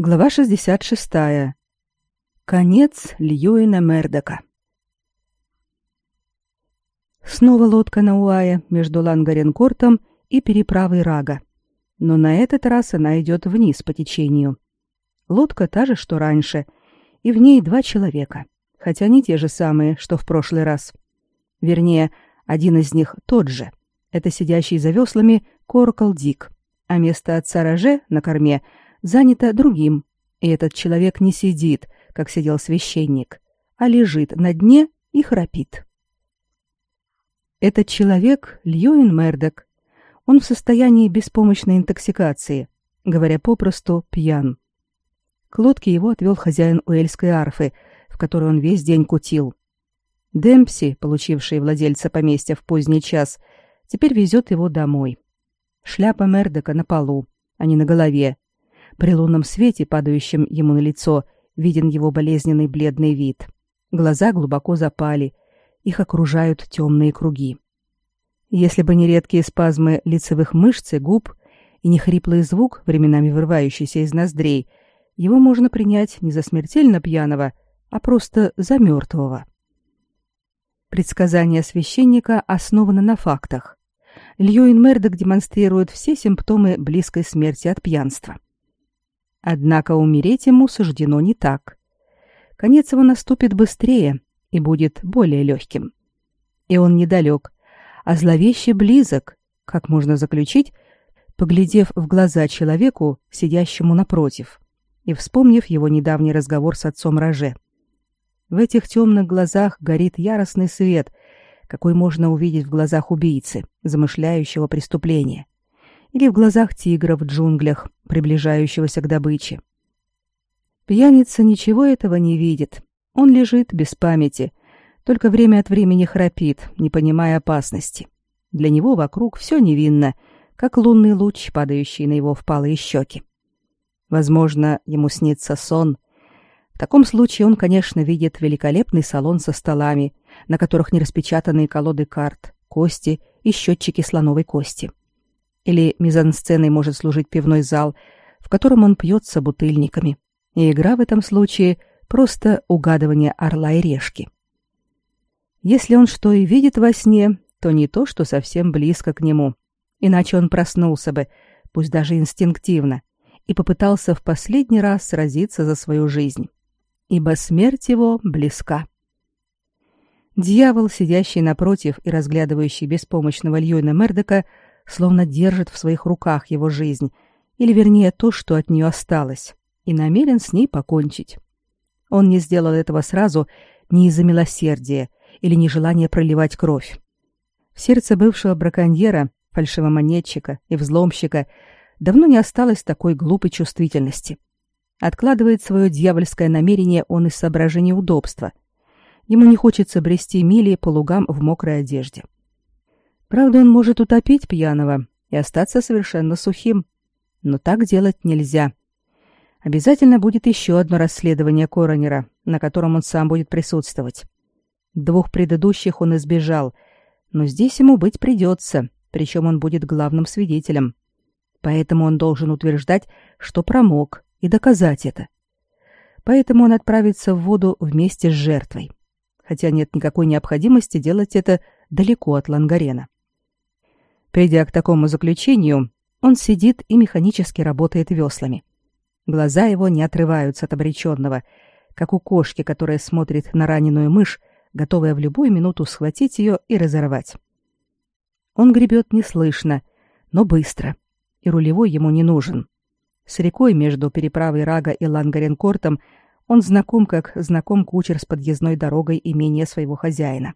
Глава 66. Конец Льюина Мердока. Снова лодка на Уае между Лангаренкортом и переправой Рага. Но на этот раз она идет вниз по течению. Лодка та же, что раньше, и в ней два человека, хотя не те же самые, что в прошлый раз. Вернее, один из них тот же. Это сидящий за веслами Коркал Дик, а место отца Роже на корме — занято другим, и этот человек не сидит, как сидел священник, а лежит на дне и храпит. Этот человек — Льюин Мердок. Он в состоянии беспомощной интоксикации, говоря попросту, пьян. К лодке его отвел хозяин уэльской арфы, в которой он весь день кутил. Демпси, получивший владельца поместья в поздний час, теперь везет его домой. Шляпа Мердока на полу, а не на голове, при лунном свете, падающем ему на лицо, виден его болезненный бледный вид. Глаза глубоко запали, их окружают темные круги. Если бы не редкие спазмы лицевых мышц и губ и не хриплый звук, временами вырывающийся из ноздрей, его можно принять не за смертельно пьяного, а просто за мертвого. Предсказание священника основано на фактах. Льюин Мердок демонстрирует все симптомы близкой смерти от пьянства. Однако умереть ему суждено не так. Конец его наступит быстрее и будет более легким. И он недалек, а зловеще близок, как можно заключить, поглядев в глаза человеку, сидящему напротив, и вспомнив его недавний разговор с отцом Роже. В этих темных глазах горит яростный свет, какой можно увидеть в глазах убийцы, замышляющего преступление или в глазах тигра в джунглях, приближающегося к добыче. Пьяница ничего этого не видит. Он лежит без памяти, только время от времени храпит, не понимая опасности. Для него вокруг все невинно, как лунный луч, падающий на его впалые щеки. Возможно, ему снится сон. В таком случае он, конечно, видит великолепный салон со столами, на которых не распечатанные колоды карт, кости и счетчики слоновой кости. Или мизансценой может служить пивной зал, в котором он пьется бутыльниками. И игра в этом случае просто угадывание орла и решки. Если он что и видит во сне, то не то, что совсем близко к нему. Иначе он проснулся бы, пусть даже инстинктивно, и попытался в последний раз сразиться за свою жизнь. Ибо смерть его близка. Дьявол, сидящий напротив и разглядывающий беспомощного Льюина Мердока, словно держит в своих руках его жизнь, или вернее то, что от нее осталось, и намерен с ней покончить. Он не сделал этого сразу не из-за милосердия или нежелания проливать кровь. В сердце бывшего браконьера, фальшивомонетчика и взломщика давно не осталось такой глупой чувствительности. Откладывает свое дьявольское намерение он из соображений удобства. Ему не хочется брести мили по лугам в мокрой одежде. — Правда, он может утопить пьяного и остаться совершенно сухим. Но так делать нельзя. Обязательно будет еще одно расследование Коронера, на котором он сам будет присутствовать. Двух предыдущих он избежал, но здесь ему быть придется, причем он будет главным свидетелем. Поэтому он должен утверждать, что промок, и доказать это. Поэтому он отправится в воду вместе с жертвой. Хотя нет никакой необходимости делать это далеко от Лангарена. Придя к такому заключению, он сидит и механически работает веслами. Глаза его не отрываются от обреченного, как у кошки, которая смотрит на раненую мышь, готовая в любую минуту схватить ее и разорвать. Он гребет неслышно, но быстро, и рулевой ему не нужен. С рекой между переправой Рага и Лангаренкортом он знаком, как знаком кучер с подъездной дорогой имения своего хозяина.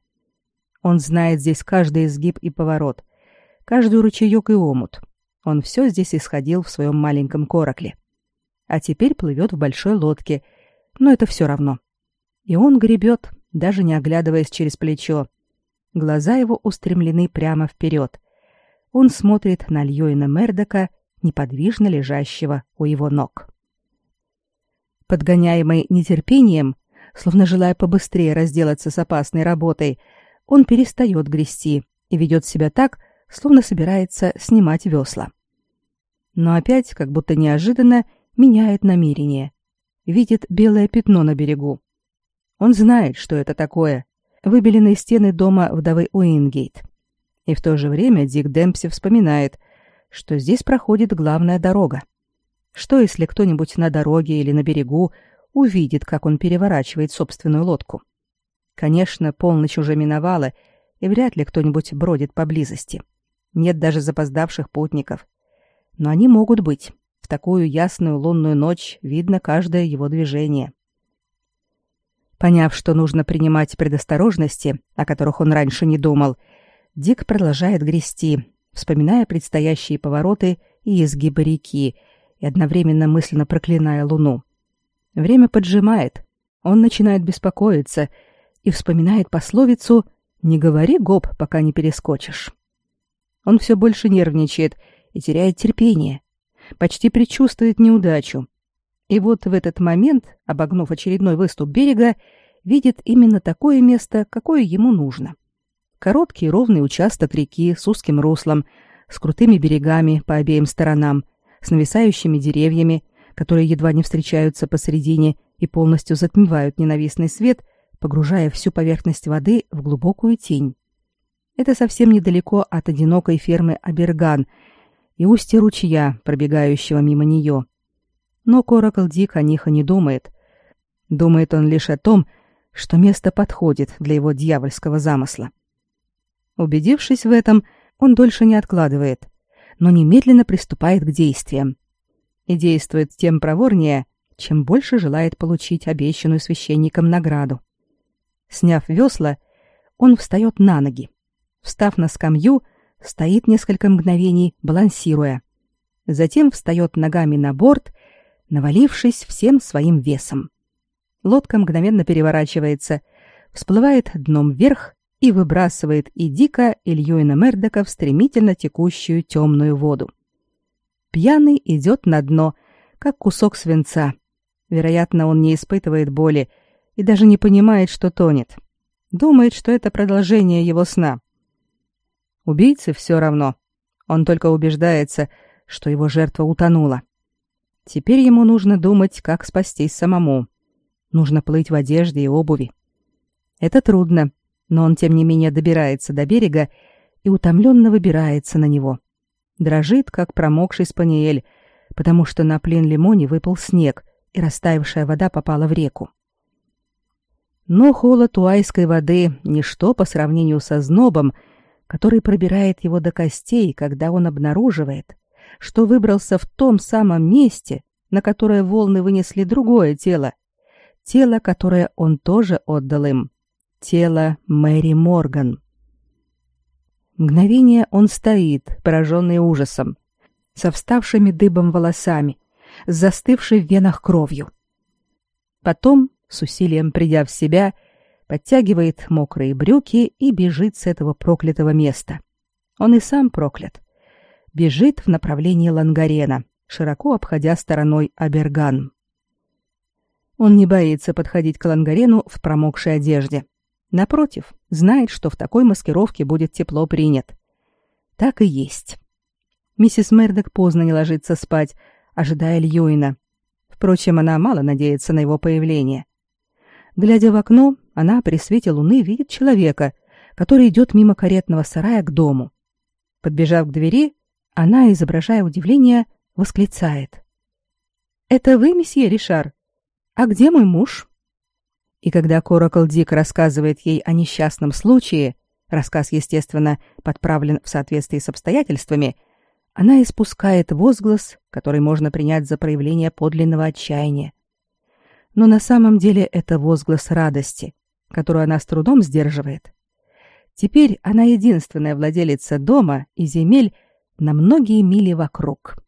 Он знает здесь каждый изгиб и поворот, каждый ручеек и омут. Он все здесь исходил в своем маленьком коракле. А теперь плывет в большой лодке, но это все равно. И он гребет, даже не оглядываясь через плечо. Глаза его устремлены прямо вперед. Он смотрит на Льюина Мердока, неподвижно лежащего у его ног. Подгоняемый нетерпением, словно желая побыстрее разделаться с опасной работой, он перестает грести и ведет себя так, словно собирается снимать весла. Но опять, как будто неожиданно, меняет намерение. Видит белое пятно на берегу. Он знает, что это такое. Выбеленные стены дома вдовы Уингейт. И в то же время Дик Демпси вспоминает, что здесь проходит главная дорога. Что, если кто-нибудь на дороге или на берегу увидит, как он переворачивает собственную лодку? Конечно, полночь уже миновала, и вряд ли кто-нибудь бродит поблизости. Нет даже запоздавших путников. Но они могут быть. В такую ясную лунную ночь видно каждое его движение. Поняв, что нужно принимать предосторожности, о которых он раньше не думал, Дик продолжает грести, вспоминая предстоящие повороты и изгибы реки, и одновременно мысленно проклиная луну. Время поджимает. Он начинает беспокоиться и вспоминает пословицу «Не говори гоп, пока не перескочишь». Он все больше нервничает и теряет терпение, почти предчувствует неудачу. И вот в этот момент, обогнув очередной выступ берега, видит именно такое место, какое ему нужно. Короткий ровный участок реки с узким руслом, с крутыми берегами по обеим сторонам, с нависающими деревьями, которые едва не встречаются посередине и полностью затмевают ненавистный свет, погружая всю поверхность воды в глубокую тень. Это совсем недалеко от одинокой фермы Аберган и устья ручья, пробегающего мимо нее. Но Коракл Дик о них и не думает. Думает он лишь о том, что место подходит для его дьявольского замысла. Убедившись в этом, он дольше не откладывает, но немедленно приступает к действиям. И действует тем проворнее, чем больше желает получить обещанную священником награду. Сняв весла, он встает на ноги. Встав на скамью, стоит несколько мгновений, балансируя. Затем встает ногами на борт, навалившись всем своим весом. Лодка мгновенно переворачивается, всплывает дном вверх и выбрасывает и Дика, и Льюина Мердока в стремительно текущую темную воду. Пьяный идет на дно, как кусок свинца. Вероятно, он не испытывает боли и даже не понимает, что тонет. Думает, что это продолжение его сна. Убийце все равно. Он только убеждается, что его жертва утонула. Теперь ему нужно думать, как спастись самому. Нужно плыть в одежде и обуви. Это трудно, но он тем не менее добирается до берега и утомленно выбирается на него. Дрожит, как промокший спаниель, потому что на плен лимоне выпал снег, и растаявшая вода попала в реку. Но холод уайской воды — ничто по сравнению со знобом, который пробирает его до костей, когда он обнаруживает, что выбрался в том самом месте, на которое волны вынесли другое тело, тело, которое он тоже отдал им, тело Мэри Морган. Мгновение он стоит, пораженный ужасом, со вставшими дыбом волосами, с застывшей в венах кровью. Потом, с усилием придя в себя, подтягивает мокрые брюки и бежит с этого проклятого места. Он и сам проклят. Бежит в направлении Лангарена, широко обходя стороной Аберган. Он не боится подходить к Лангарену в промокшей одежде. Напротив, знает, что в такой маскировке будет тепло принят. Так и есть. Миссис Мердок поздно не ложится спать, ожидая Льюина. Впрочем, она мало надеется на его появление. Глядя в окно, она при свете луны видит человека, который идет мимо каретного сарая к дому. Подбежав к двери, она, изображая удивление, восклицает. «Это вы, месье Ришар? «А где мой муж?» И когда Коракл Дик рассказывает ей о несчастном случае, рассказ, естественно, подправлен в соответствии с обстоятельствами, она испускает возглас, который можно принять за проявление подлинного отчаяния. Но на самом деле это возглас радости, которую она с трудом сдерживает. Теперь она единственная владелица дома и земель на многие мили вокруг.